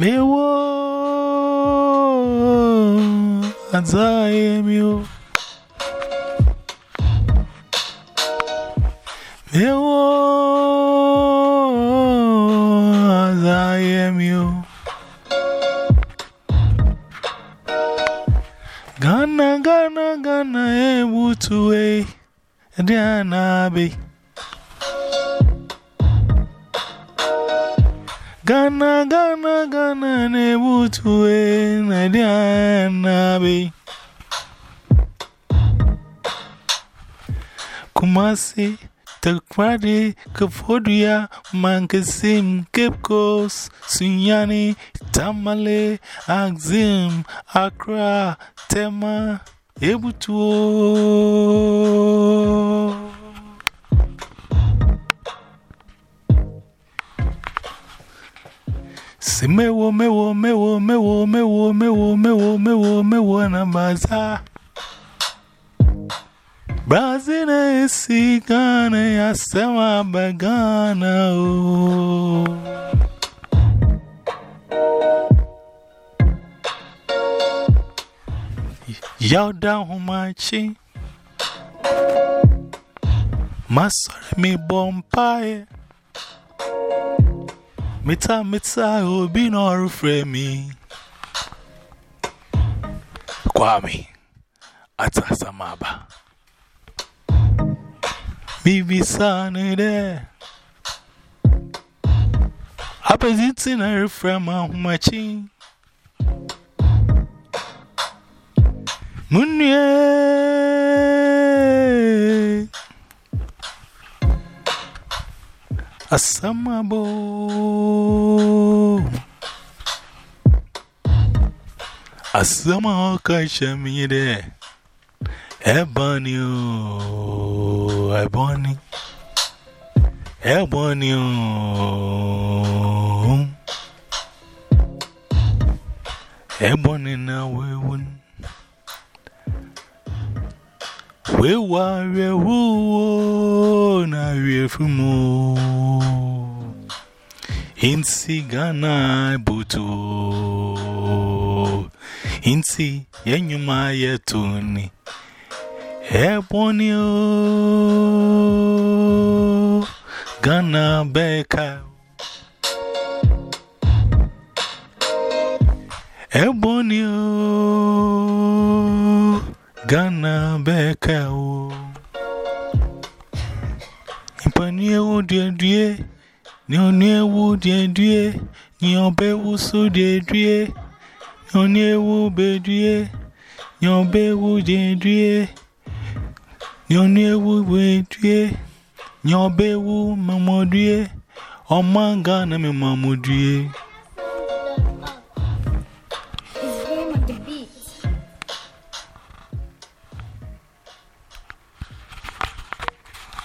Mewo I am you. Gana Gana Gana Ebutuwe Diana anabi. Gana, Gana, Ghana, Ghana, Ghana, Nebutu, Nadianabe. Kumasi, Takoradi, Kapodia, Mankasim, Cape Coast, Sunyani, Tamale, Axim, Accra, Tema, Ebutuo. Meu, Meu, meu, meu, meu, meu, meu, meu, meu, meu, meu, na meu Brasil é esse Gana e a Selma Bagana. Yau down humachi. Masore me bom pae. Mita mita, will be no reframe. Kwame Atasamaba. Bibi Sunny there. Opposite in a reframe, machine. Munye. a summer asama A summer cashamide, a bunny, a Ebony a bunny. Now, we wouldn't. We were woo na refumo in Sigana butu in si yenuma yetuni ebonio Ghana beka. Ebonio Ghana Becca. Impania wood, dear dear, no near wood, dear dear, near bear wood, so dear dear, no near wood, bear dear, no bear wood, dear dear, no near wood, bear dear, no bear wood, mamma dear, or manga, no.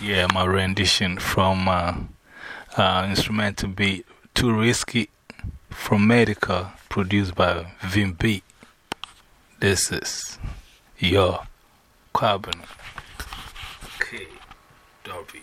Yeah, my rendition from uh, uh, Instrumental Beat Too Risky from Medical, produced by Vim Beat. This is your carbon. Okay, Dobby.